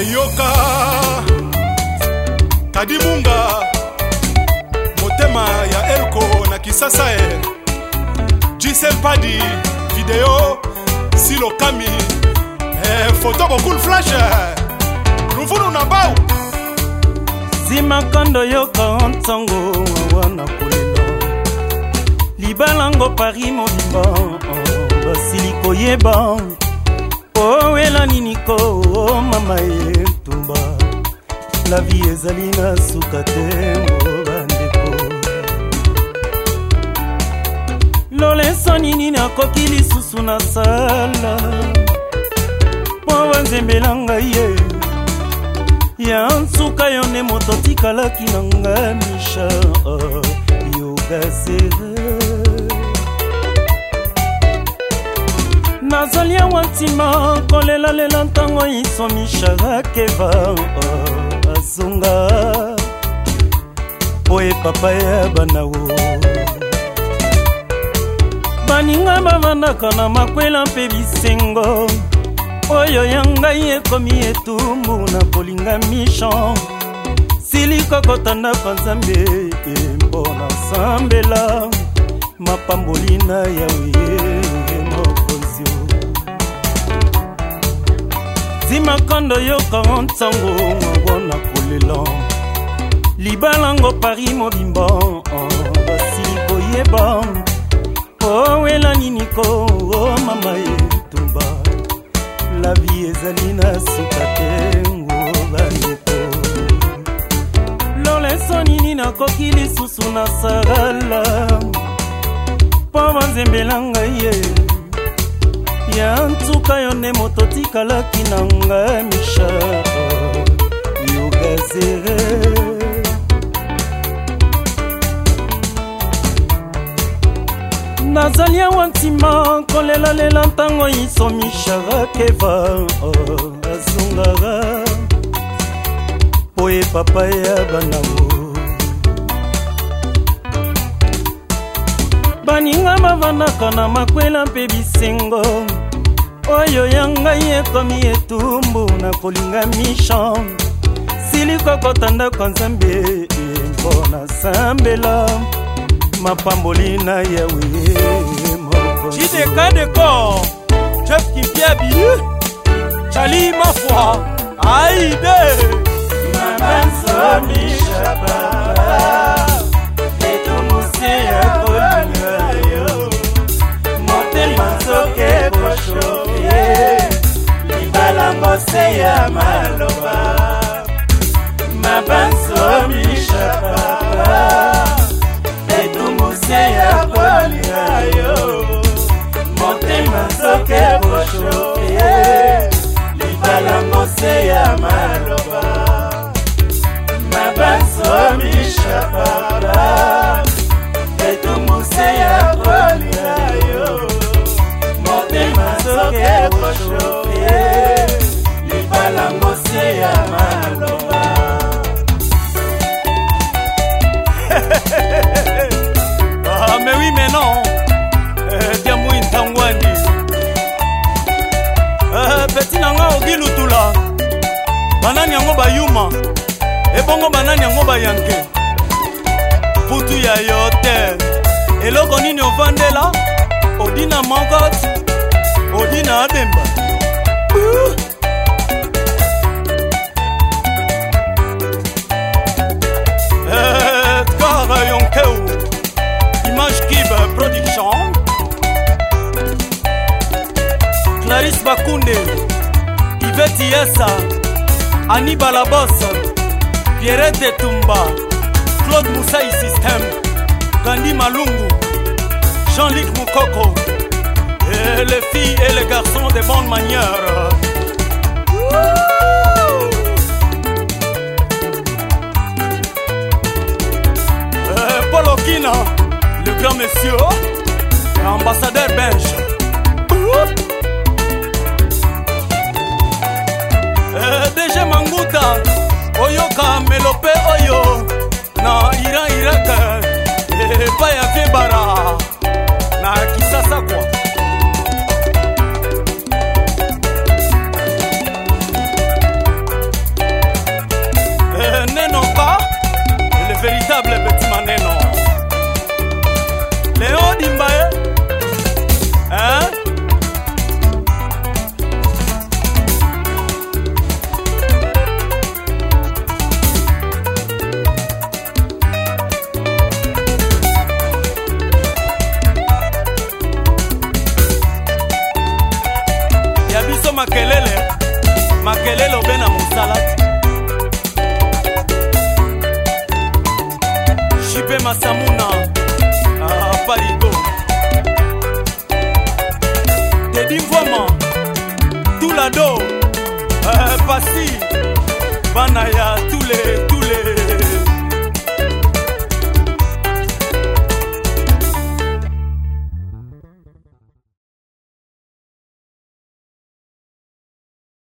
eyoka kadimunga motema ya elko na kisasa e gisel padi video silokami e, foto bokul flashe luvunu na bau nzima kondo yoka ntongo wana kolelo libalango pari mobimba basili koyeba owela oh, niniko la vie ezali na suka te bandeko loleso nini nakoki lisusu na sala mpo banzembela ngai ye ya nsuka yo nde moto tikalaki na nga misha ah, yogasere nazali awa ntima kolelalela ntango iso misharakeva oh. Ah. zonga po epapa ya banao baninga bavandaka na makwela mpe bisengo oyo ya ngai ekomi etumbu na kolinga mishon silika kotandaka nzambe e, mpona sambela mapamboli na yawe e, mokonzi nzima kondo yoka ntango ngwangwo na ko lelo libalango pari mobimbo basili koyeba owela oh, nini ko o oh, mama etumba lavi ezali na suka te ngobandeko loleso nini nakoki lisusu na sarala mpo banzembela ngai ye ya ntuka yo nde moto tikalaki na nga misha yango lelalela ntango isomi sharakeva oh, azongaka po epapa ya banango baninga bavandaka na makwela mpe bisengo oyo ya ngai ekomi etumbu na kolinga michambre esili kokota ndako nzambe eh, mpo nasambela mapamboli na yawe Jideka Décor, Jeff Kipiabi, Chali Mafwa, Aïdé, Maman Somi Chaba, Etomoussé Ebrolio, Montel Mansoke Bochoke, Libala Mose Yamaloba, Maman aleti na nga ogi lutula banani yango bayuma ebongo banani yango bayange putu ya yo te eloko nini ovandela liveti yesa ani balabos pierete tumba claude musai system gandi malungu jean-luc mokoko et les filles et les garçons de bonne manière euh, Paul Okina, le grand monsieur, ambassadeur belge. makelele makelele obe na mosala ti jipe masamuna